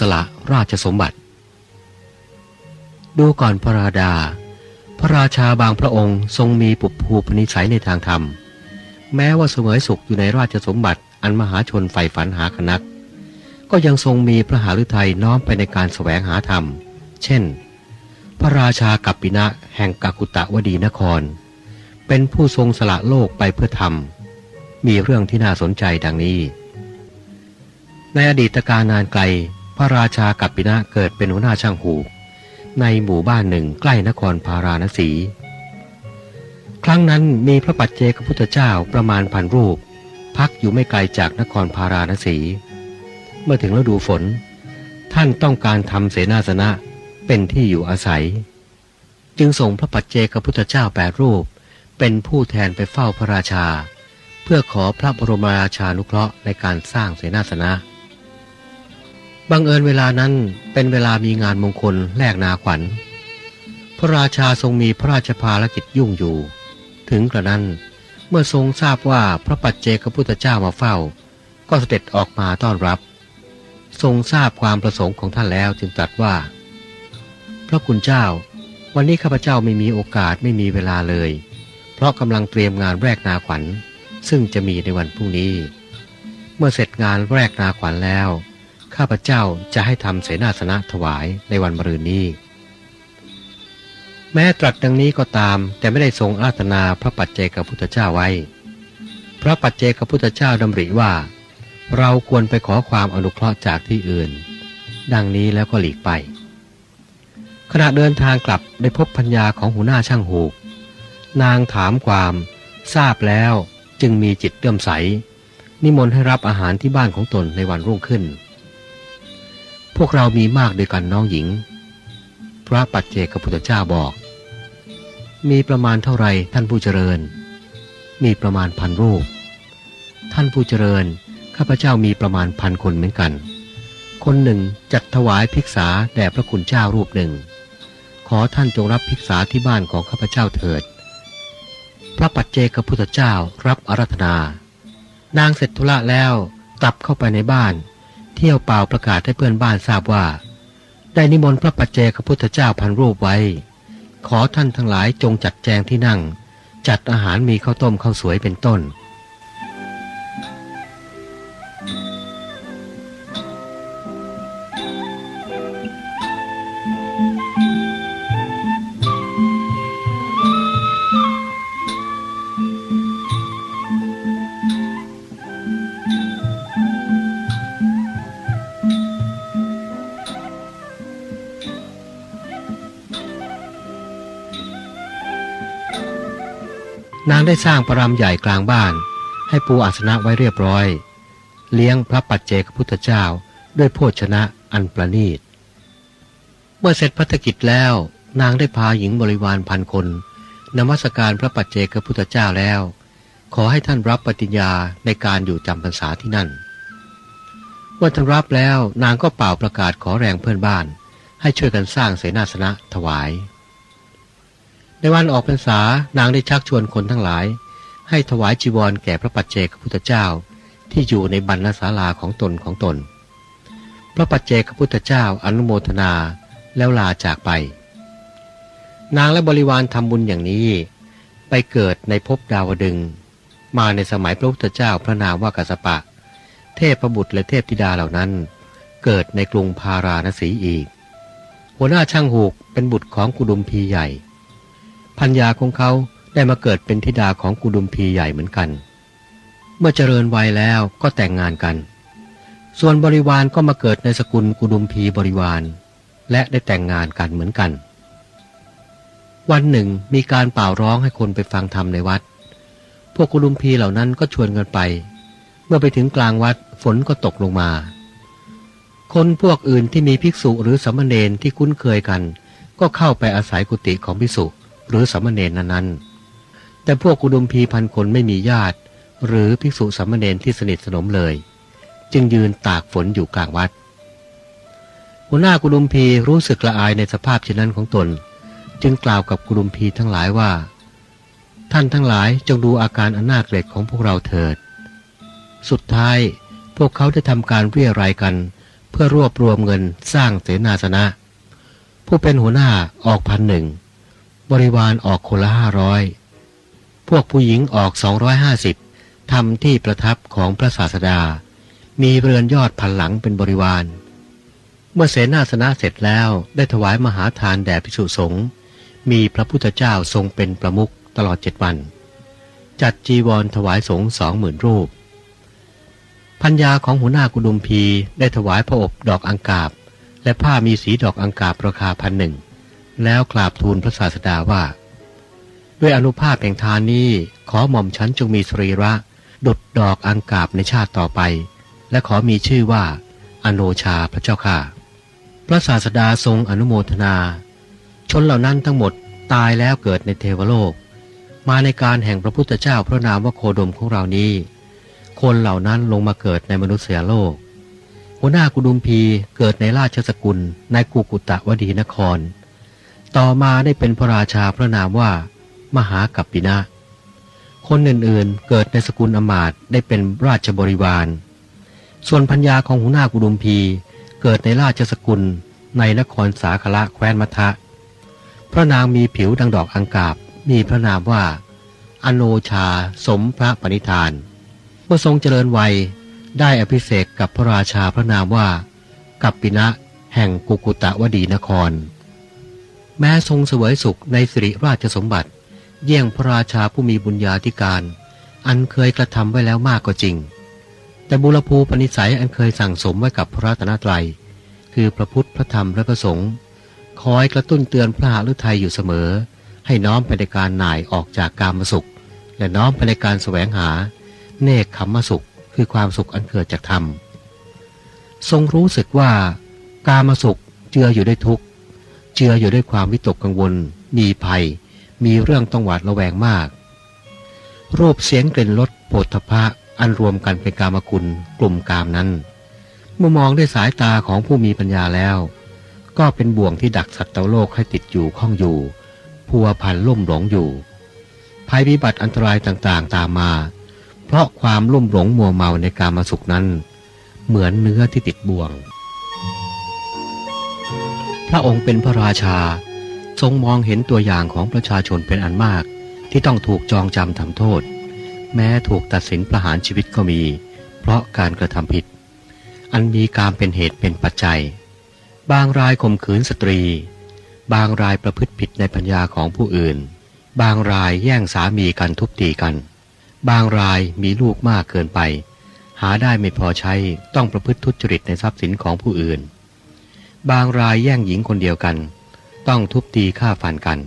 สละราชสมบัติ ดูก่อนพระราดา พระราชาบางพระองค์ทรงมีปุภูปนิสัยในทางธรรม แม้ว่าเสมยสุขอยู่ในราชสมบัติอันมหาชนใฝ่ฝันหาคนัก ก็ยังทรงมีพระหฤทัยน้อมไปในการแสวงหาธรรม เช่น พระราชากัปปินะแห่งกากุตะวดีนคร เป็นผู้ทรงสละโลกไปเพื่อธรรม มีเรื่องที่น่าสนใจดังนี้ในอดีตการนานไกล ระราชากัปปินะเกิดเป็นหัวหน้าช่างหูในหมู่บ้านหนึ่งใกล้นครพาราณสี ครั้งนั้นมีพระปัจเจกพุทธเจ้าประมาณพันรูป พักอยู่ไม่ไกลจากนครพาราณสี เมื่อถึงฤดูฝน ท่านต้องการทำเสนาสนะเป็นที่อยู่อาศัย จึงส่งพระปัจเจกพุทธเจ้าแปดรูป เป็นผู้แทนไปเฝ้าพระราชา เพื่อขอพระบรมราชานุเคราะห์ในการสร้างเสนาสนะ บังเอิญเวลานั้นเป็นเวลามีงานมงคลแลกนาขวัญ พระราชาทรงมีพระราชภารกิจยุ่งอยู่ ถึงกระนั้นเมื่อทรงทราบว่าพระปัจเจกพุทธเจ้ามาเฝ้า ก็เสด็จออกมาต้อนรับ ทรงทราบความประสงค์ของท่านแล้วจึงตรัสว่า พระคุณเจ้า วันนี้ข้าพเจ้าไม่มีโอกาสไม่มีเวลาเลย เพราะกำลังเตรียมงานแรกนาขวัญ ซึ่งจะมีในวันพรุ่งนี้ เมื่อเสร็จงานแรกนาขวัญแล้ว ข้าพเจ้าจะให้ทำเสนาสนะถวายในวันมรืนนี้ แม้ตรัสดังนี้ก็ตาม แต่ไม่ได้ทรงอาราธนาพระปัจเจกพุทธเจ้าไว้ พระปัจเจกพุทธเจ้าดำริว่า เราควรไปขอความอนุเคราะห์จากที่อื่น ดังนี้แล้วก็หลีกไป ขณะเดินทางกลับได้พบพัญญาของหัวหน้าช่างหูก นางถามความทราบแล้วจึงมีจิตเลื่อมใส นิมนต์ให้รับอาหารที่บ้านของตนในวันรุ่งขึ้น พวกเรามีมากด้วยกันน้องหญิง พระปัจเจกพุทธเจ้าบอก มีประมาณเท่าไรท่านผู้เจริญ มีประมาณพันรูป ท่านผู้เจริญ ข้าพเจ้ามีประมาณพันคนเหมือนกัน คนหนึ่งจัดถวายภิกษาแด่พระคุณเจ้ารูปหนึ่ง ขอท่านจงรับภิกษาที่บ้านของข้าพเจ้าเถิด พระปัจเจกพุทธเจ้ารับอารัธนา นางเสร็จธุระแล้วกลับเข้าไปในบ้าน ที่ยวเปล่าประกาศให้เพื่อนบ้านทราบว่า ได้นิมนต์พระปัจเจกพุทธเจ้าพันรูปไว้ ขอท่านทั้งหลายจงจัดแจงที่นั่ง จัดอาหารมีข้าวต้มข้าวสวยเป็นต้น ได้สร้างประรำใหญ่กลางบ้าน ให้ปูอาสนะไว้เรียบร้อย เลี้ยงพระปัจเจกพุทธเจ้าด้วยโภชนะอันประณีต เมื่อเสร็จพัฒกิจแล้วนางได้พาหญิงบริวารพันคนนมัสการพระปัจเจกพุทธเจ้าแล้ว ขอให้ท่านรับปฏิญญาในการอยู่จำพรรษาที่นั่นเมื่อท่านรับแล้วนางก็เป่าประกาศขอแรงเพื่อนบ้าน ให้ช่วยกันสร้างเสนาสนะถวาย ในวันออกพรรษานางได้ชักชวนคนทั้งหลาย ให้ถวายจีวรแก่พระปัจเจกพุทธเจ้าที่อยู่ในบรรณศาลาของตนของตน พระปัจเจกพุทธเจ้าอนุโมทนาแล้วลาจากไป นางและบริวารทำบุญอย่างนี้ ไปเกิดในภพดาวดึง มาในสมัยพระพุทธเจ้าพระนามว่ากัสปะ เทพประบุตรและเทพธิดาเหล่านั้น เกิดในกรุงพาราณสีอีก หัวหน้าช่างหูกเป็นบุตรของกุดุมพีใหญ่ พัญญาของเขาได้มาเกิดเป็นธิดาของกุดุมพีใหญ่เหมือนกัน เมื่อเจริญวัยแล้วก็แต่งงานกัน ส่วนบริวารก็มาเกิดในสกุลกุดุมพีบริวาร และได้แต่งงานกันเหมือนกัน วันหนึ่งมีการเป่าร้องให้คนไปฟังธรรมในวัด พวกกุดุมพีเหล่านั้นก็ชวนกันไป เมื่อไปถึงกลางวัดฝนก็ตกลงมา คนพวกอื่นที่มีภิกษุหรือสามเณรที่คุ้นเคยกัน ก็เข้าไปอาศัยกุฏิของภิกษุ หรือสามเณรนั้นๆ แต่พวกกุดุมพีพันคนไม่มีญาติ หรือภิกษุสามเณรที่สนิทสนมเลย จึงยืนตากฝนอยู่กลางวัด หัวหน้ากุดุมพีรู้สึกละอายในสภาพเช่นนั้นของตน จึงกล่าวกับกุดุมพีทั้งหลายว่า ท่านทั้งหลายจงดูอาการอันน่าเกลียดของพวกเราเถิด สุดท้ายพวกเขาได้ทำการเรียรายกัน เพื่อรวบรวมเงินสร้างเสนาสนะ ผู้เป็นหัวหน้าออกพันหนึ่ง บริวารออกคนละห้าร้อยพวกผู้หญิงออกสองร้อยห้าสิบทำที่ประทับของพระศาสดา มีเรือนยอดพันหลังเป็นบริวาร เมื่อเสนาสนะเสร็จแล้วได้ถวายมหาทานแด่ภิกษุสงฆ์มีพระพุทธเจ้าทรงเป็นประมุขตลอดเจ็ดวัน จัดจีวรถวายสงฆ์สองหมื่นรูปพัญญาของหัวหน้ากุดุมพีได้ถวายพระอบดอกอังกาบ และผ้ามีสีดอกอังกาบราคาพันหนึ่ง แล้วกราบทูลพระศาสดาว่า ด้วยอนุภาพแห่งทานนี้ขอหม่อมฉันจงมีสรีระ ดุดดอกอังกาบในชาติต่อไป และขอมีชื่อว่า อโนชาพระเจ้าค่ะ พระศาสดาทรงอนุโมทนา ชนเหล่านั้นทั้งหมดตายแล้วเกิดในเทวโลก มาในการแห่งพระพุทธเจ้าพระนามว่าโคดมของเรานี้ คนเหล่านั้นลงมาเกิดในมนุษยโลกหัวหน้ากุดุมพีเกิดในราชสกุลในกุกุตะวดีนคร ต่อมาได้เป็นพระราชาพระนามว่า มหากัปปินะ คนอื่นๆเกิดในสกุลอมาต์ได้เป็นราชบริวาร ส่วนพัญญาของหัวหน้ากุดุมพีเกิดในราชสกุลในนครสาคละแคว้นมัทะ พระนางมีผิวดังดอกอังกาบ มีพระนามว่า อโนชาสมพระปณิธาน เมื่อทรงเจริญวัยได้อภิเษกกับพระราชาพระนามว่า กัปปินะแห่งกุกุตะวดีนคร แม้ทรงเสวยสุขในสิริราชสมบัติ เยี่ยงพระราชาผู้มีบุญญาธิการ อันเคยกระทำไว้แล้วมากก็จริง แต่บุรพูปณิสัยอันเคยสั่งสมไว้กับพระรัตนตรัย คือพระพุทธพระธรรมและพระสงฆ์คอยกระตุ้นเตือนพระหฤทัยอยู่เสมอ ให้น้อมไปในการหน่ายออกจากกามสุข และน้อมไปในการแสวงหา เนคขมมสุข คือความสุขอันเกิดจากธรรมทรงรู้สึกว่า กามสุขเจืออยู่ด้วยทุกข์ เจืออยู่ด้วยความวิตกกังวล มีภัย มีเรื่องต้องหวาดระแวงมาก รูปเสียงกลิ่นรสโผฏฐพะอันรวมกันเป็นกามคุณกลุ่มกามนั้น เมื่อมองด้วยสายตาของผู้มีปัญญาแล้ว ก็เป็นบ่วงที่ดักสัตว์โลกให้ติดอยู่ข้องอยู่ พัวพันลุ่มหลงอยู่ ภัยพิบัติอันตรายต่างๆ ตามมา เพราะความลุ่มหลงมัวเมาในการมาสุขนั้น เหมือนเนื้อที่ติดบ่วง พระองค์เป็นพระราชา ทรงมองเห็นตัวอย่างของประชาชนเป็นอันมาก ที่ต้องถูกจองจำทำโทษ แม้ถูกตัดสินประหารชีวิตก็มี เพราะการกระทำผิด อันมีการเป็นเหตุเป็นปัจจัย บางรายข่มขืนสตรี บางรายประพฤติผิดในปัญญาของผู้อื่น บางรายแย่งสามีกันทุบตีกัน บางรายมีลูกมากเกินไป หาได้ไม่พอใช้ต้องประพฤติทุจริตในทรัพย์สินของผู้อื่น บางรายแย่งหญิงคนเดียวกัน ต้องทุบตีฆ่าฟันกัน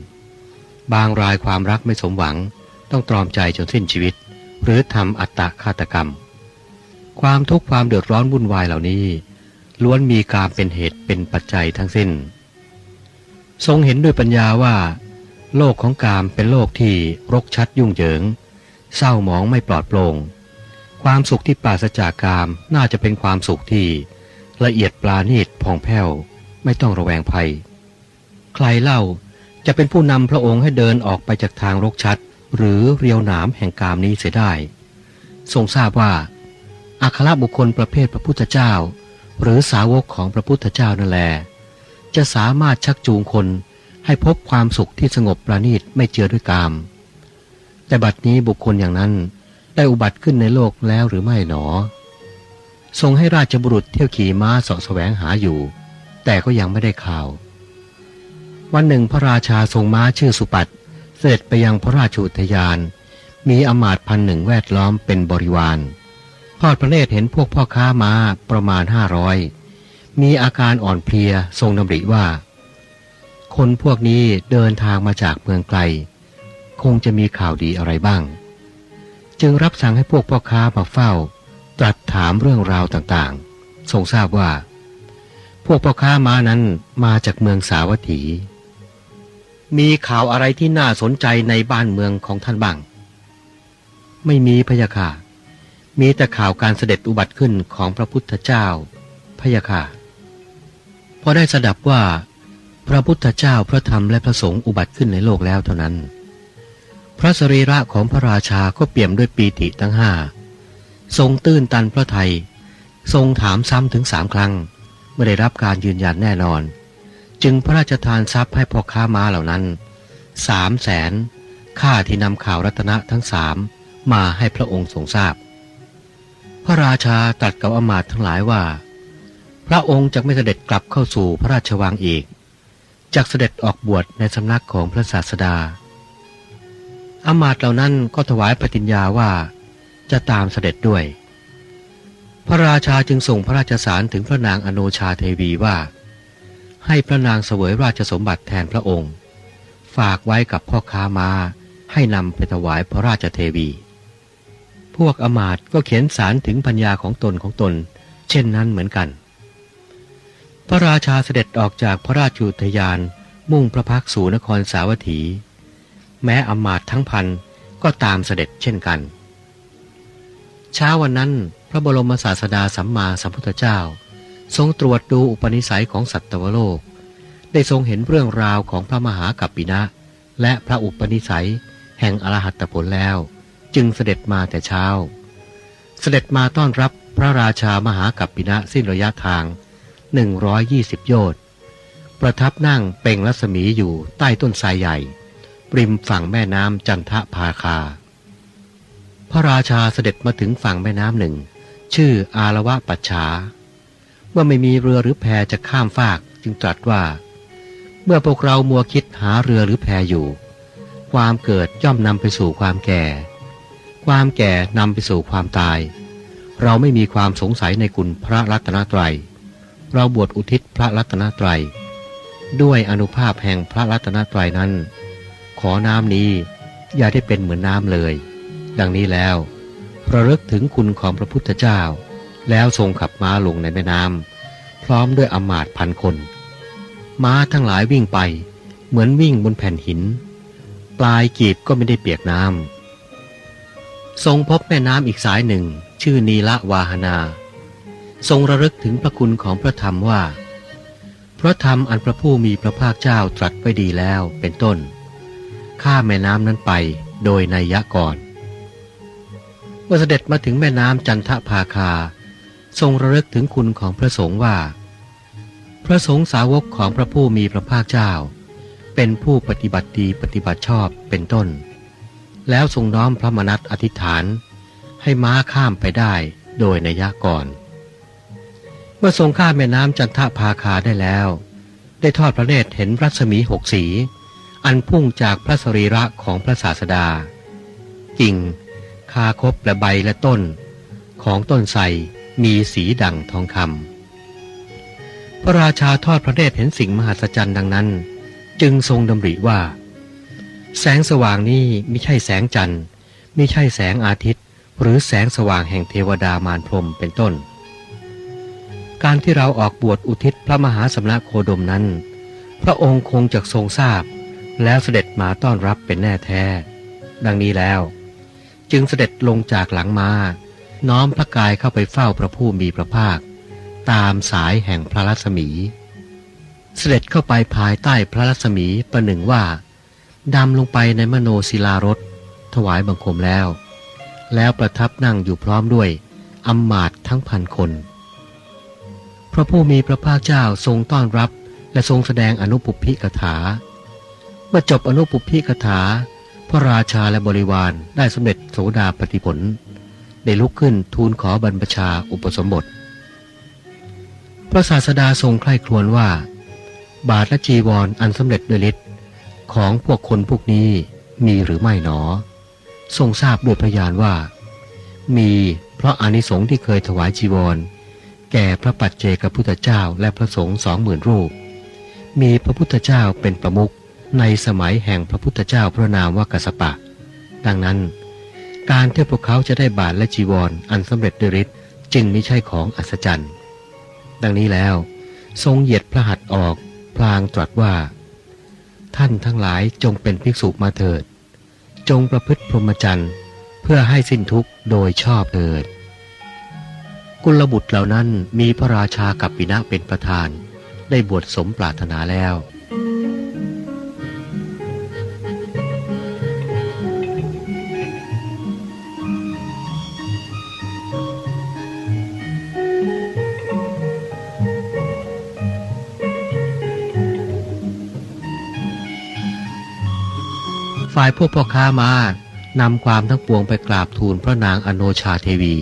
บางรายความรักไม่สมหวัง ต้องตรอมใจจนสิ้นชีวิต หรือทำอัตตะฆาตกรรม ความทุกข์ความเดือดร้อนวุ่นวายเหล่านี้ ล้วนมีการเป็นเหตุเป็นปัจจัยทั้งสิ้น ทรงเห็นด้วยปัญญาว่า โลกของกามเป็นโลกที่รกชัดยุ่งเหยิง เศร้าหมองไม่ปลอดโปร่งความสุขที่ปราศจากกามน่าจะเป็นความสุขที่ ละเอียดปราณีตผ่องแผ้วไม่ต้องระแวงภัย ใครเล่าจะเป็นผู้นำพระองค์ให้เดินออกไปจากทางรกชัด หรือเรียวหนามแห่งกามนี้เสียได้ ทรงทราบว่าอัครบุคคลประเภทพระพุทธเจ้า หรือสาวกของพระพุทธเจ้านั่นแหละจะสามารถชักจูงคนให้พบความสุขที่สงบประณีตไม่เจือด้วยกาม แต่บัดนี้บุคคลอย่างนั้นได้อุบัติขึ้นในโลกแล้วหรือไม่หนอ ทรงให้ราชบุรุษเที่ยวขี่ม้าสาะแสวงหาอยู่ แต่ก็ยังไม่ได้ข่าว วันหนึ่งพระราชาทรงม้าชื่อสุปัตเสด็จไปยังพระราชอุทยาน มีอมาตย์พันหนึ่งแวดล้อมเป็นบริวารทอดพระเนตรเห็นพวกพ่อค้าม้าประมาณห้าร้อยมีอาการอ่อนเพลียทรงดำริว่า คนพวกนี้เดินทางมาจากเมืองไกล คงจะมีข่าวดีอะไรบ้าง จึงรับสั่งให้พวกพ่อค้ามาเฝ้า ตรัสถามเรื่องราวต่างๆ ทรงทราบว่า พวกพ่อค้าม้านั้นมาจากเมืองสาวัตถี มีข่าวอะไรที่น่าสนใจในบ้านเมืองของท่านบ้าง ไม่มีพะยะค่ะ มีแต่ข่าวการเสด็จอุบัติขึ้นของพระพุทธเจ้าพะยะค่ะพอได้สดับว่า พระพุทธเจ้าพระธรรมและพระสงฆ์อุบัติขึ้นในโลกแล้วเท่านั้น พระสรีระของพระราชาก็เปี่ยมด้วยปีติทั้งห้า ทรงตื้นตันพระไทย ทรงถามซ้ำถึงสามครั้งเมื่อได้รับการยืนยันแน่นอน จึงพระราชทานทรัพย์ให้พ่อค้าม้าเหล่านั้นสามแสนค่าที่นำข่าวรัตนะทั้งสามมาให้พระองค์ทรงทราบ พระราชาตรัสกับอมาตย์ทั้งหลายว่า พระองค์จะไม่เสด็จกลับเข้าสู่พระราชวังอีกจากเสด็จออกบวชในสำนักของพระศาสดา อมาตย์เหล่านั้นก็ถวายปฏิญญาว่า จะตามเสด็จด้วย พระราชาจึงส่งพระราชสารถึงพระนางอโนชาเทวีว่า ให้พระนางเสวยราชสมบัติแทนพระองค์ ฝากไว้กับพ่อค้ามาให้นำไปถวายพระราชเทวี พวกอมาตก็เขียนสารถึงปัญญาของตนของตน เช่นนั้นเหมือนกัน พระราชาเสด็จออกจากพระราชุทยานมุ่งพระพักสู่นครสาวัตถี แม้อมาตย์ทั้งพันก็ตามเสด็จเช่นกัน เช้าวันนั้น พระบรมศาสดาสัมมาสัมพุทธเจ้า ทรงตรวจดูอุปนิสัยของสัตวโลก ได้ทรงเห็นเรื่องราวของพระมหากัปปินะ และพระอุปนิสัย แห่งอรหัตผลแล้ว จึงเสด็จมาแต่เช้า เสด็จมาต้อนรับพระราชามหากัปปินะสิ้นระยะทาง 120 โยชน์ประทับนั่งเป่งรัศมีอยู่ใต้ต้นไทรใหญ่ริมฝั่งแม่น้ำจันทภาคา ระราชาเสด็จมาถึงฝั่งแม่น้ำหนึ่ง ชื่ออารวะปัจฉาเมื่อไม่มีเรือหรือแพจะข้ามฟากจึงตรัสว่า เมื่อพวกเรามัวคิดหาเรือหรือแพอยู่ ความเกิดย่อมนำไปสู่ความแก่ ความแก่นำไปสู่ความตาย เราไม่มีความสงสัยในคุณพระรัตนตรัย เราบวชอุทิศพระรัตนตรัย ด้วยอนุภาพแห่งพระรัตนตรัยนั้น ขอน้ำนี้อย่าได้เป็นเหมือนน้ำเลย ดังนี้แล้วระลึกถึงคุณของพระพุทธเจ้า แล้วทรงขับม้าลงในแม่น้ำพร้อมด้วยอมาตพันคน ม้าทั้งหลายวิ่งไป เหมือนวิ่งบนแผ่นหิน ปลายกีบก็ไม่ได้เปียกน้ำทรงพบแม่น้ำอีกสายหนึ่ง ชื่อนีละวาหนา ทรงระลึกถึงพระคุณของพระธรรมว่า พระธรรมอันพระผู้มีพระภาคเจ้าตรัสไว้ดีแล้วเป็นต้น ข้าแม่น้ำนั้นไปโดยในยะก่อน เมื่อเสด็จมาถึงแม่น้ำจันทภาคา ทรงระลึกถึงคุณของพระสงฆ์ว่า พระสงฆ์สาวกของพระผู้มีพระภาคเจ้า เป็นผู้ปฏิบัติดีปฏิบัติชอบเป็นต้น แล้วทรงน้อมพระมนัตอธิษฐาน ให้ม้าข้ามไปได้โดยนัยก่อน เมื่อทรงข้ามแม่น้ำจันทภาคาได้แล้ว ได้ทอดพระเนตรเห็นรัศมีหกสี อันพุ่งจากพระสรีระของพระศาสดา จริง คาคบและใบและต้น ของต้นไทรมีสีดังทองคำพระราชาทอดพระเนตรเห็นสิ่งมหัศจรรย์ดังนั้น จึงทรงดำริว่า แสงสว่างนี้ไม่ใช่แสงจันทร์ไม่ใช่แสงอาทิตย์ หรือแสงสว่างแห่งเทวดามารพรมเป็นต้น การที่เราออกบวชอุทิศพระมหาสมณโคดมนั้น พระองค์คงจะทรงทราบ แล้วเสด็จมาต้อนรับเป็นแน่แท้ ดังนี้แล้ว จึงเสด็จลงจากหลังมาน้อมพระกายเข้าไปเฝ้าพระผู้มีพระภาค ตามสายแห่งพระรัศมี เสด็จเข้าไปภายใต้พระรัศมีประหนึ่งว่าดำลงไปในมโนศิลารถถวายบังคมแล้ว แล้วประทับนั่งอยู่พร้อมด้วยอำมาตย์ทั้งพันคน พระผู้มีพระภาคเจ้าทรงต้อนรับและทรงแสดงอนุปุพิกถา เมื่อจบอนุปุพิกถา พระราชาและบริวารได้สำเร็จโสดาปฏิผล ได้ลุกขึ้นทูลขอบรรพชาอุปสมบท พระศาสดาทรงใคร่ครวญว่า บาทและจีวรออันสำเร็จด้วยฤทธิ์ของพวกคนพวกนี้มีหรือไม่หนอ ทรงทราบด้วยพยานว่า มีเพราะอานิสงส์ที่เคยถวายจีวร แก่พระปัจเจกพุทธเจ้าและพระสงฆ์สองหมื่นรูป มีพระพุทธเจ้าเป็นประมุข ในสมัยแห่งพระพุทธเจ้าพระนามว่ากัสปะ ดังนั้น การที่พวกเขาจะได้บาทและจีวรออันสำเร็จด้วยฤทธิ์จึงไม่ใช่ของอัศจรรย์ ดังนี้แล้ว ทรงเหยียดพระหัตถ์ออกพลางตรัสว่า ท่านทั้งหลายจงเป็นภิกษุมาเถิด จงประพฤติพรหมจรรย์เพื่อให้สิ้นทุกข์โดยชอบเถิดกุลบุตรเหล่านั้นมีพระราชากับปินะเป็นประธาน ได้บวชสมปรารถนาแล้วายพวกพ่อค้ามานำความทั้งปวงไปกราบทูลพระนางอโนชาเทวี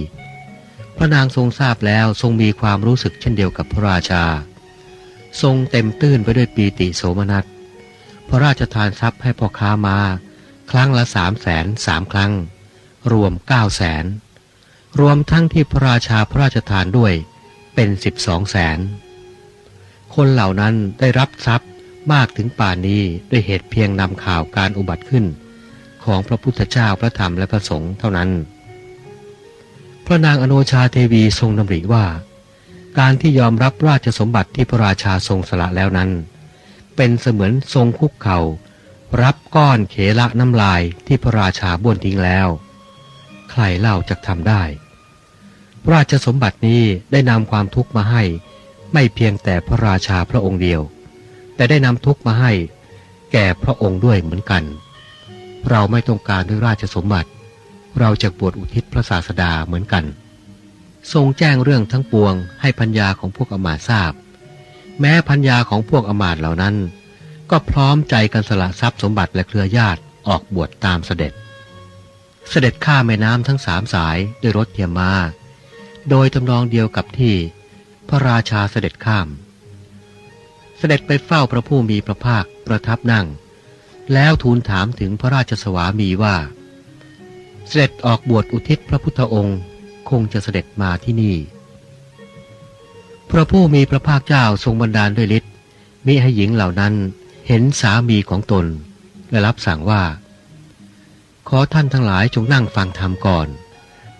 พระนางทรงทราบแล้วทรงมีความรู้สึกเช่นเดียวกับพระราชา ทรงเต็มตื้นไปด้วยปีติโสมนัส พระราชทานทรัพย์ให้พ่อค้ามาครั้งละสามแสนสามครั้ง รวมเก้าแสนรวมทั้งที่พระราชาพระราชทานด้วยเป็นสิบสองแสนคนเหล่านั้นได้รับทรัพย์ มากถึงป่านนี้ด้วยเหตุเพียงนำข่าวการอุบัติขึ้น ของพระพุทธเจ้าพระธรรมและพระสงฆ์เท่านั้น พระนางอโนชาเทวีทรงดำริว่า การที่ยอมรับราชสมบัติที่พระราชาทรงสละแล้วนั้น เป็นเสมือนทรงคุกเขา่า รับก้อนเขละน้ำลายที่พระราชาบ้วนทิ้งแล้ว ใครเล่าจะทำได้ ราชสมบัตินี้ได้นำความทุกข์มาให้ ไม่เพียงแต่พระราชาพระองค์เดียว แต่ได้นำทุกมาให้ แก่พระองค์ด้วยเหมือนกัน เราไม่ต้องการด้วยราชสมบัติ เราจะบวชอุทิศพระศาสดาเหมือนกัน ทรงแจ้งเรื่องทั้งปวงให้พัญญาของพวกอมาตทราบ แม้พัญญาของพวกอมาตเหล่านั้น ก็พร้อมใจกันสละทรัพย์สมบัติและเครือญาติออกบวชตามเสด็จ เสด็จข้าแม่น้ำทั้งสามสายด้วยรถเทียมมา โดยตำนองเดียวกับที่พระราชาเสด็จข้าม เสด็จไปเฝ้าพระผู้มีพระภาคประทับนั่ง แล้วทูลถามถึงพระราชสวามีว่า เสด็จออกบวชอุทิศพระพุทธองค์คงจะเสด็จมาที่นี่ พระผู้มีพระภาคเจ้าทรงบันดาลด้วยฤทธิ์มิให้หญิงเหล่านั้นเห็นสามีของตน และรับสั่งว่า ขอท่านทั้งหลายจงนั่งฟังธรรมก่อน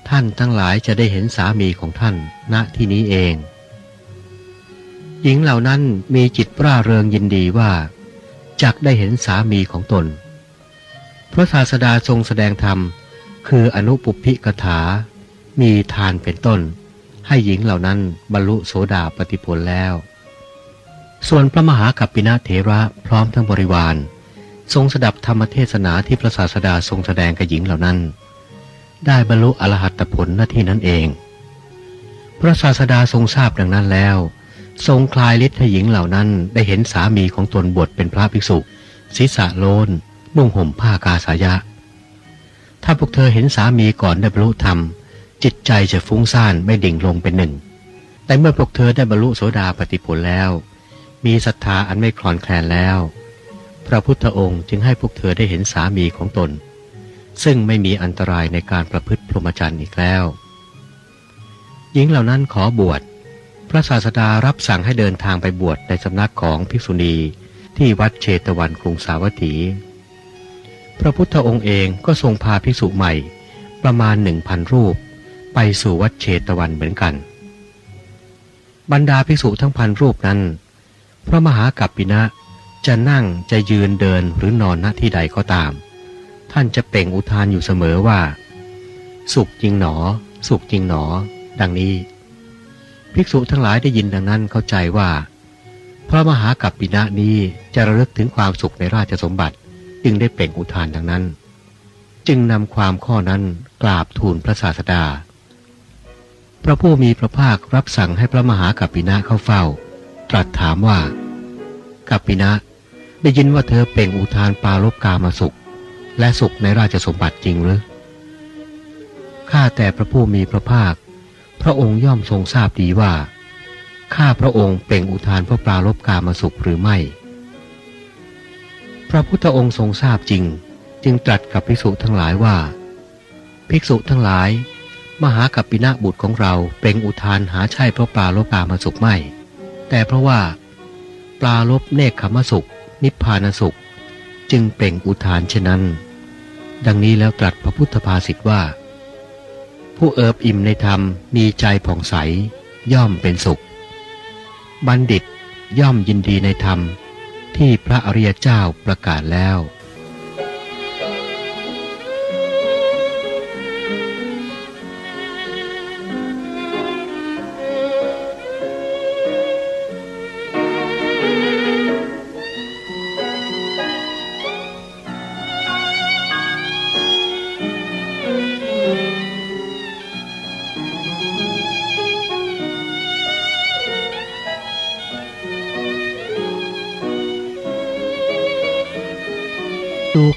ท่านทั้งหลายจะได้เห็นสามีของท่านณที่นี้เอง หญิงเหล่านั้นมีจิตร่าเริงยินดีว่าจักได้เห็นสามีของตน พระศาสดาทรงแสดงธรรม คืออนุปุพิกถา มีทานเป็นต้น ให้หญิงเหล่านั้นบรรลุโสดาปฏิผลแล้ว ส่วนพระมหากัปปินาเถระพร้อมทั้งบริวาร ทรงสดับธรรมเทศนาที่พระศาสดาทรงแสดงกับหญิงเหล่านั้น ได้บรรลุอรหัตผลหน้าที่นั้นเอง พระศาสดาทรงทราบดังนั้นแล้ว ทรงคลายฤทธิ์ให้หญิงเหล่านั้นได้เห็นสามีของตนบวชเป็นพระภิกษุ ศีรษะโลนนุ่งห่มผ้ากาสายะ ถ้าพวกเธอเห็นสามีก่อนได้บรรลุธรรม จิตใจจะฟุ้งซ่านไม่ดิ่งลงเป็นหนึ่ง แต่เมื่อพวกเธอได้บรรลุโสดาปฏิผลแล้ว มีศรัทธาอันไม่คลอนแคลนแล้ว พระพุทธองค์จึงให้พวกเธอได้เห็นสามีของตน ซึ่งไม่มีอันตรายในการประพฤติพรหมจรรย์อีกแล้ว หญิงเหล่านั้นขอบวช ระศาสดารับสั่งให้เดินทางไปบวชในสำนักของภิกษุณีที่วัดเชตวันกรุงสาวัตถี พระพุทธองค์เองก็ทรงพาภิกษุใหม่ประมาณหนึ่งพันรูป ไปสู่วัดเชตวันเหมือนกัน บรรดาภิกษุทั้งพันรูปนั้น พระมหากัปปินะจะนั่งจะยืนเดินหรือนอนณที่ใดก็ตาม ท่านจะเป่งอุทานอยู่เสมอว่า สุขจริงหนอ สุขจริงหนอ ดังนี้ ภิกษุทั้งหลายได้ยินดังนั้นเข้าใจว่า พระมหากัปปินะนี้จะระลึกถึงความสุขในราชสมบัติจึงได้เปล่งอุทานดังนั้น จึงนำความข้อนั้นกราบทูลพระศาสดา พระผู้มีพระภาครับสั่งให้พระมหากัปปินะเข้าเฝ้า ตรัสถามว่า กัปปินะได้ยินว่าเธอเปล่งอุทานปาลบกามาสุข และสุขในราชสมบัติจริงหรือข้าแต่พระผู้มีพระภาค พระองค์ย่อมทรงทราบดีว่า ข้าพระองค์เป่งอุทานเพื่อปราลบกามาสุขหรือไม่ พระพุทธองค์ทรงทราบจริง จึงตรัสกับภิกษุทั้งหลายว่า ภิกษุทั้งหลาย มหากัปปินะบุตรของเราเป่งอุทานหาใช่เพราะปลาลบกามาสุขไม่ แต่เพราะว่า ปลาลบเนคขมสุข นิพพานสุข จึงเป่งอุทานเช่นนั้น ดังนี้แล้วตรัสพระพุทธภาษิตว่า ผู้เอิบอิ่มในธรรมมีใจผ่องใส ย่อมเป็นสุข บัณฑิตย่อมยินดีในธรรมที่พระอริยเจ้าประกาศแล้ว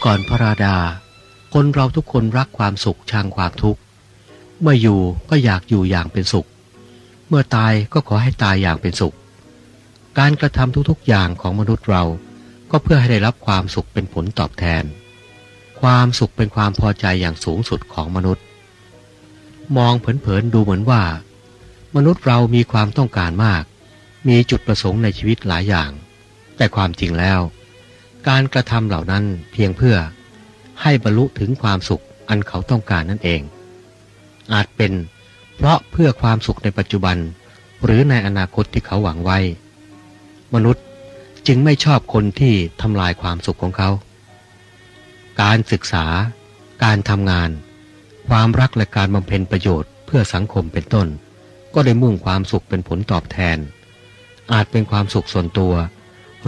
ก่อนพระราดา คนเราทุกคนรักความสุขชังความทุกข์ เมื่ออยู่ก็อยากอยู่อย่างเป็นสุข เมื่อตายก็ขอให้ตายอย่างเป็นสุข การกระทำทุกๆอย่างของมนุษย์เรา ก็เพื่อให้ได้รับความสุขเป็นผลตอบแทน ความสุขเป็นความพอใจอย่างสูงสุดของมนุษย์ มองเผินๆดูเหมือนว่า มนุษย์เรามีความต้องการมาก มีจุดประสงค์ในชีวิตหลายอย่าง แต่ความจริงแล้ว การกระทำเหล่านั้นเพียงเพื่อให้บรรลุถึงความสุขอันเขาต้องการนั่นเอง อาจเป็นเพราะเพื่อความสุขในปัจจุบัน หรือในอนาคตที่เขาหวังไว้ มนุษย์จึงไม่ชอบคนที่ทำลายความสุขของเขา การศึกษา การทำงาน ความรักและการบำเพ็ญประโยชน์เพื่อสังคมเป็นต้น ก็ได้มุ่งความสุขเป็นผลตอบแทน อาจเป็นความสุขส่วนตัว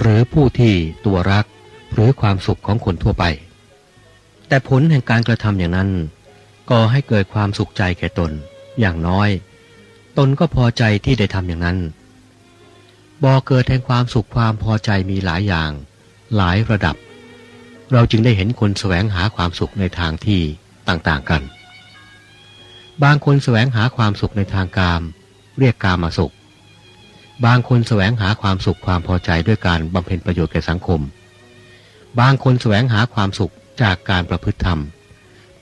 หรือผู้ที่ตัวรัก หรือความสุขของคนทั่วไป แต่ผลแห่งการกระทำอย่างนั้นก่อให้เกิดความสุขใจแก่ตน อย่างน้อย ตนก็พอใจที่ได้ทำอย่างนั้นบ่อเกิดแห่งความสุขความพอใจมีหลายอย่าง หลายระดับ เราจึงได้เห็นคนแสวงหาความสุขในทางที่ต่างๆกัน บางคนแสวงหาความสุขในทางกาม เรียกกามาสุข บางคนแสวงหาความสุขความพอใจด้วยการบำเพ็ญประโยชน์แก่สังคม บางคนแสวงหาความสุขจากการประพฤติธรรม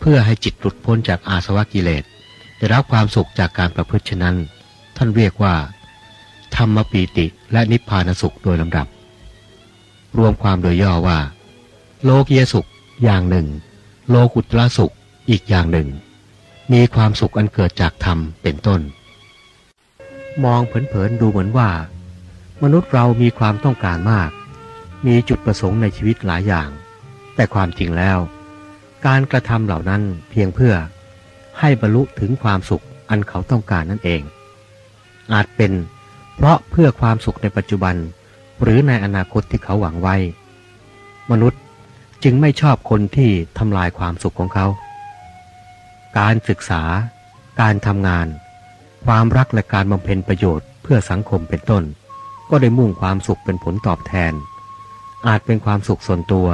เพื่อให้จิตหลุดพ้นจากอาสวะกิเลสได้รับความสุขจากการประพฤติฉะนั้น ท่านเรียกว่า ธรรมปีติและนิพพานสุขโดยลำดับ รวมความโดยย่อว่า โลกียสุขอย่างหนึ่ง โลกุตละสุขอีกอย่างหนึ่ง มีความสุขอันเกิดจากธรรมเป็นต้น มองเผินๆดูเหมือนว่า มนุษย์เรามีความต้องการมาก มีจุดประสงค์ในชีวิตหลายอย่าง แต่ความจริงแล้ว การกระทำเหล่านั้นเพียงเพื่อให้บรรลุถึงความสุขอันเขาต้องการนั่นเอง อาจเป็นเพราะเพื่อความสุขในปัจจุบัน หรือในอนาคตที่เขาหวังไว้ มนุษย์จึงไม่ชอบคนที่ทำลายความสุขของเขา การศึกษา การทำงาน ความรักและการบำเพ็ญประโยชน์เพื่อสังคมเป็นต้น ก็ได้มุ่งความสุขเป็นผลตอบแทน อาจเป็นความสุขส่วนตัว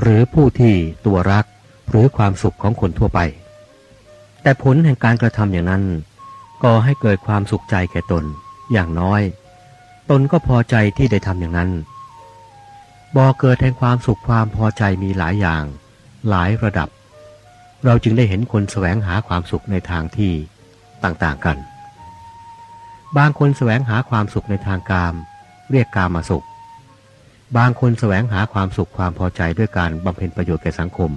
หรือผู้ที่ตัวรักหรือความสุขของคนทั่วไป แต่ผลแห่งการกระทำอย่างนั้นก่อให้เกิดความสุขใจแก่ตนอย่างน้อย ตนก็พอใจที่ได้ทำอย่างนั้นบ่อเกิดแห่งความสุขความพอใจมีหลายอย่าง หลายระดับ เราจึงได้เห็นคนแสวงหาความสุขในทางที่ต่างๆกัน บางคนแสวงหาความสุขในทางกาม เรียกกามาสุข บางคนแสวงหาความสุขความพอใจด้วยการบำเพ็ญประโยชน์แก่สังคม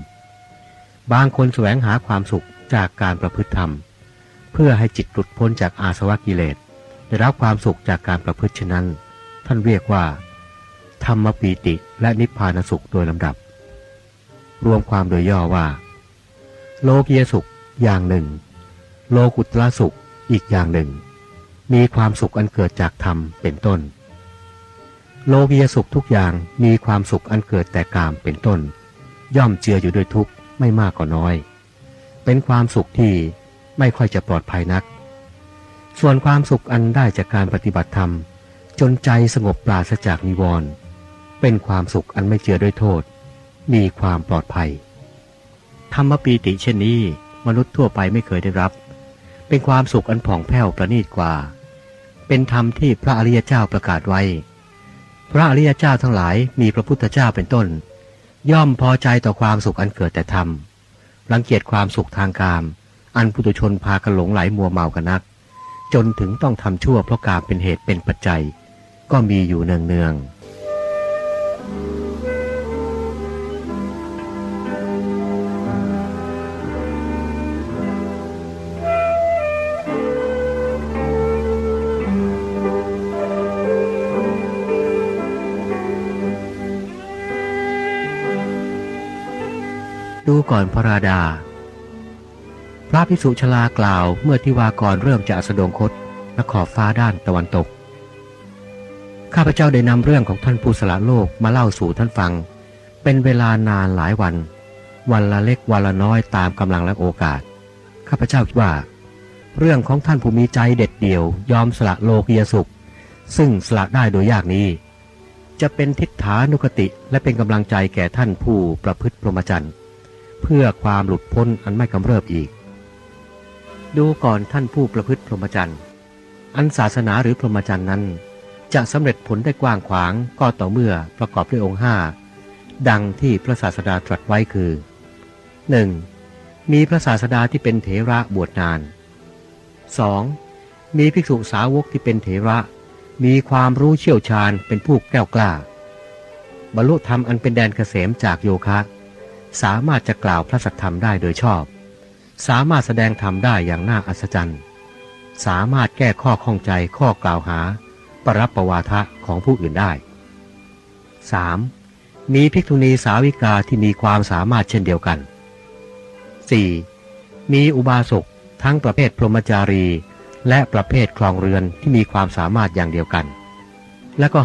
บางคนแสวงหาความสุขจากการประพฤติธรรม เพื่อให้จิตหลุดพ้นจากอาสวะกิเลสได้รับความสุขจากการประพฤติฉะนั้น ท่านเรียกว่า ธรรมปีติและนิพพานสุขโดยลำดับ รวมความโดยย่อว่า โลกียสุขอย่างหนึ่ง โลกุตละสุขอีกอย่างหนึ่ง มีความสุขอันเกิดจากธรรมเป็นต้น โลกียสุขทุกอย่างมีความสุขอันเกิดแต่กามเป็นต้น ย่อมเจืออยู่ด้วยทุกข์ไม่มากก็น้อย เป็นความสุขที่ไม่ค่อยจะปลอดภัยนัก ส่วนความสุขอันได้จากการปฏิบัติธรรม จนใจสงบปราศจากนิวรณ์เป็นความสุขอันไม่เจือด้วยโทษ มีความปลอดภัย ธรรมปีติเช่นนี้มนุษย์ทั่วไปไม่เคยได้รับ เป็นความสุขอันผ่องแผ้วประณีตกว่า เป็นธรรมที่พระอริยเจ้าประกาศไว้ พระอริยเจ้าทั้งหลายมีพระพุทธเจ้าเป็นต้น ย่อมพอใจต่อความสุขอันเกิดแต่ธรรมรังเกียจความสุขทางกาม อันปุถุชนพากันหลงไหลมัวเมากันนัก จนถึงต้องทำชั่วเพราะการเป็นเหตุเป็นปัจจัย ก็มีอยู่เนืองๆ ดูก่อนพระราดา พระพิสุชลากล่าวเมื่อทิวากรเริ่มจะสดงคตและขอบฟ้าด้านตะวันตก ข้าพเจ้าได้นำเรื่องของท่านผู้สละโลกมาเล่าสู่ท่านฟัง เป็นเวลานานหลายวัน วันละเล็กวันละน้อยตามกำลังและโอกาส ข้าพเจ้าคิดว่า เรื่องของท่านผู้มีใจเด็ดเดี่ยวยอมสละโลกียสุข ซึ่งสละได้โดยยากนี้จะเป็นทิฏฐานุกติและเป็นกำลังใจแก่ท่านผู้ประพฤติพรหมจรรย์ เพื่อความหลุดพ้นอันไม่กำเริบอีก ดูก่อนท่านผู้ประพฤติพรหมจรรย์ อันศาสนาหรือพรหมจรรย์นั้น จะสำเร็จผลได้กว้างขวางก็ต่อเมื่อประกอบด้วยองค์ห้าดังที่พระศาสดาตรัสไว้คือ 1. มีพระศาสดาที่เป็นเถระบวชนาน 2. มีภิกษุสาวกที่เป็นเถระ มีความรู้เชี่ยวชาญเป็นผู้แกล้วกล้า บรรลุธรรมอันเป็นแดนเกษมจากโยคะ สามารถจะกล่าวพระสัทธรรมได้โดยชอบ สามารถแสดงธรรมได้อย่างน่าอัศจรรย์ สามารถแก้ข้อข้องใจข้อกล่าวหา ปรับประวาทะของผู้อื่นได้ 3. มีภิกษุณีสาวิกาที่มีความสามารถเช่นเดียวกัน 4. มีอุบาสกทั้งประเภทพรหมจารี และประเภทคลองเรือนที่มีความสามารถอย่างเดียวกัน และก็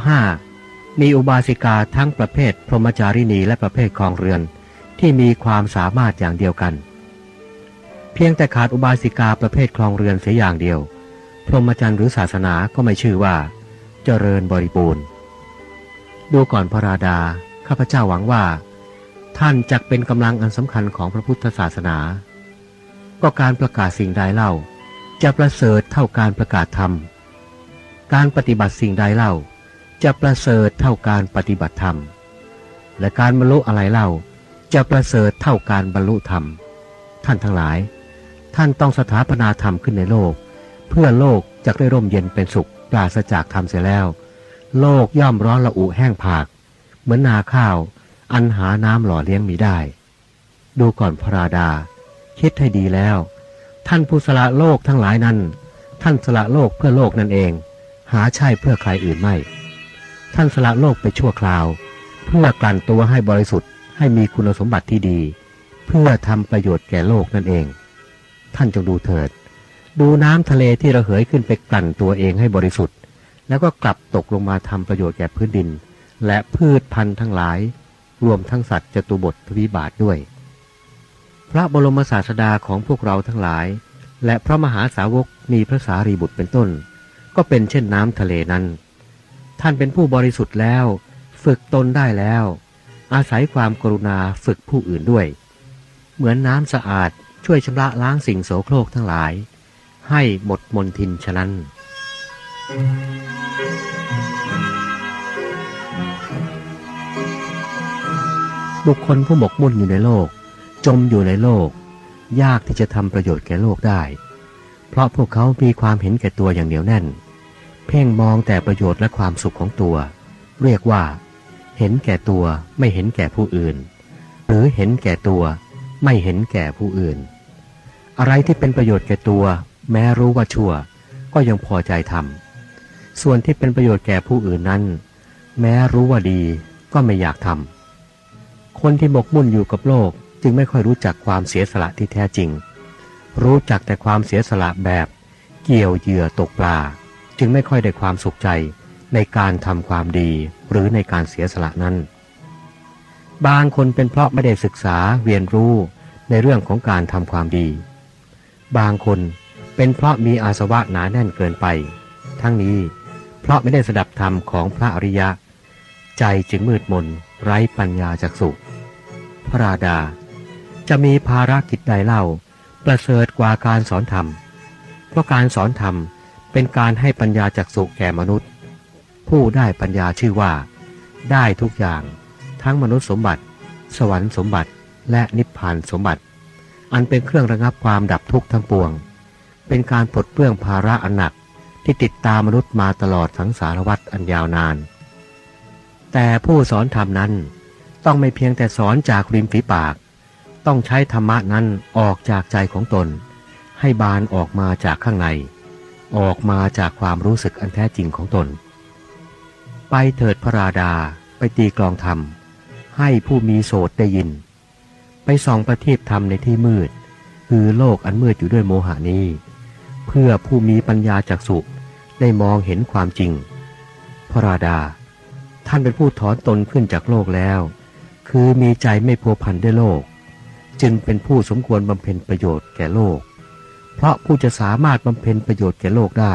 5. มีอุบาสิกาทั้งประเภทพรหมจารีนีและประเภทคลองเรือน ที่มีความสามารถอย่างเดียวกัน เพียงแต่ขาดอุบาสิกาประเภทคลองเรือนเสียอย่างเดียว พรหมจรรย์หรือศาสนาก็ไม่ชื่อว่า เจริญบริบูรณ์ ดูก่อนพระราดา ข้าพเจ้าหวังว่า ท่านจักเป็นกำลังอันสำคัญของพระพุทธศาสนา ก็การประกาศสิ่งใดเล่า จะประเสริฐเท่าการประกาศธรรม การปฏิบัติสิ่งใดเล่า จะประเสริฐเท่าการปฏิบัติธรรม และการบรรลุอะไรเล่า จะประเสริฐเท่าการบรรลุธรรม ท่านทั้งหลาย ท่านต้องสถาปนาธรรมขึ้นในโลก เพื่อโลกจะได้ร่มเย็นเป็นสุขปราศจากธรรมเสียแล้ว โลกย่อมร้อนละอุแห้งผาก เหมือนนาข้าว อันหาน้ำหล่อเลี้ยงมีได้ ดูก่อนพระราดา คิดให้ดีแล้ว ท่านผู้สละโลกทั้งหลายนั้น ท่านสละโลกเพื่อโลกนั่นเอง หาใช่เพื่อใครอื่นไม่ ท่านสละโลกไปชั่วคราว เพื่อกลั่นตัวให้บริสุทธิ ให้มีคุณสมบัติที่ดี เพื่อทำประโยชน์แก่โลกนั่นเอง ท่านจงดูเถิด ดูน้ำทะเลที่ระเหยขึ้นไปกลั่นตัวเองให้บริสุทธิ์ แล้วก็กลับตกลงมาทำประโยชน์แก่พื้นดิน และพืชพันธุ์ทั้งหลาย รวมทั้งสัตว์จตุบทวิบาทด้วย พระบรมศาสดาของพวกเราทั้งหลาย และพระมหาสาวกมีพระสารีบุตรเป็นต้น ก็เป็นเช่นน้ำทะเลนั้น ท่านเป็นผู้บริสุทธิ์แล้ว ฝึกตนได้แล้ว อาศัยความกรุณาฝึกผู้อื่นด้วย เหมือนน้ำสะอาดช่วยชำระล้างสิ่งโสโครกทั้งหลาย ให้หมดมนทินฉะนั้น บุคคลผู้หมกมุ่นอยู่ในโลก จมอยู่ในโลก ยากที่จะทำประโยชน์แก่โลกได้ เพราะพวกเขามีความเห็นแก่ตัวอย่างเหนียวแน่น เพ่งมองแต่ประโยชน์และความสุขของตัว เรียกว่า เห็นแก่ตัวไม่เห็นแก่ผู้อื่น หรือเห็นแก่ตัวไม่เห็นแก่ผู้อื่น อะไรที่เป็นประโยชน์แก่ตัว แม้รู้ว่าชั่ว ก็ยังพอใจทำส่วนที่เป็นประโยชน์แก่ผู้อื่นนั้น แม้รู้ว่าดีก็ไม่อยากทำคนที่หมกมุ่นอยู่กับโลกจึงไม่ค่อยรู้จักความเสียสละที่แท้จริง รู้จักแต่ความเสียสละแบบ เกี่ยวเหยื่อตกปลา จึงไม่ค่อยได้ความสุขใจ ในการทำความดีหรือในการเสียสละนั้น บางคนเป็นเพราะไม่ได้ศึกษาเรียนรู้ในเรื่องของการทำความดี บางคนเป็นเพราะมีอาสวะหนาแน่นเกินไป ทั้งนี้เพราะไม่ได้สดับธรรมของพระอริยะ ใจจึงมืดมน ไร้ปัญญาจากสุขพระราดา จะมีภารกิจใดเล่า ประเสริฐกว่าการสอนธรรม เพราะการสอนธรรมเป็นการให้ปัญญาจากสุขแก่มนุษย์ ผู้ได้ปัญญาชื่อว่า ได้ทุกอย่าง ทั้งมนุษย์สมบัติ สวรรค์สมบัติและนิพพานสมบัติ อันเป็นเครื่องระงับความดับทุกข์ทั้งปวง เป็นการปลดเปลื้องภาระอันหนักที่ติดตามมนุษย์มาตลอดทั้งสารวัตอันยาวนาน แต่ผู้สอนธรรมนั้น ต้องไม่เพียงแต่สอนจากริมฝีปาก ต้องใช้ธรรมะนั้นออกจากใจของตน ให้บานออกมาจากข้างใน ออกมาจากความรู้สึกอันแท้จริงของตน ไปเถิดพระราดาไปตีกลองธรรม ให้ผู้มีโสตได้ยิน ไปส่องประทีปธรรมในที่มืด คือโลกอันมืดอยู่ด้วยโมหานี้ เพื่อผู้มีปัญญาจากสุได้มองเห็นความจริง พระราดา ท่านเป็นผู้ถอนตนขึ้นจากโลกแล้ว คือมีใจไม่พัวพันด้วยโลก จึงเป็นผู้สมควรบำเพ็ญประโยชน์แก่โลก เพราะผู้จะสามารถบำเพ็ญประโยชน์แก่โลกได้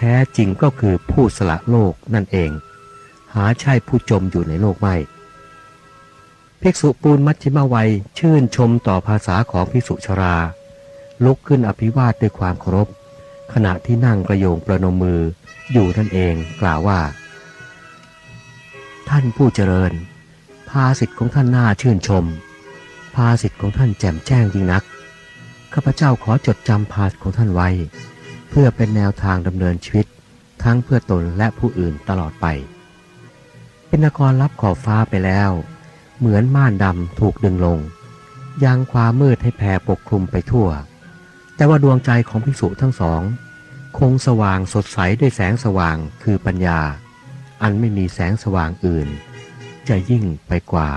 แท้จริงก็คือผู้สละโลกนั่นเอง หาใช่ผู้จมอยู่ในโลกไม่ภิกษุปูนมัชชิมวัยชื่นชมต่อภาษาของภิกษุชรา ลุกขึ้นอภิวาทด้วยความเคารพ ขณะที่นั่งประโยงประนมมืออยู่นั่นเองกล่าวว่า ท่านผู้เจริญ ภาสิทธิ์ของท่านน่าชื่นชม ภาสิทธิ์ของท่านแจ่มแจ้งยิ่งนักข้าพเจ้าขอจดจำภาสิทธิ์ของท่านไว้ เพื่อเป็นแนวทางดำเนินชีวิต ทั้งเพื่อตนและผู้อื่นตลอดไป เป็นนครรับขอบฟ้าไปแล้ว เหมือนม่านดำถูกดึงลงยังความมืดให้แผ่ปกคลุมไปทั่ว แต่ว่าดวงใจของภิกษุทั้งสอง คงสว่างสดใสด้วยแสงสว่างคือปัญญา อันไม่มีแสงสว่างอื่น จะยิ่งไปกว่า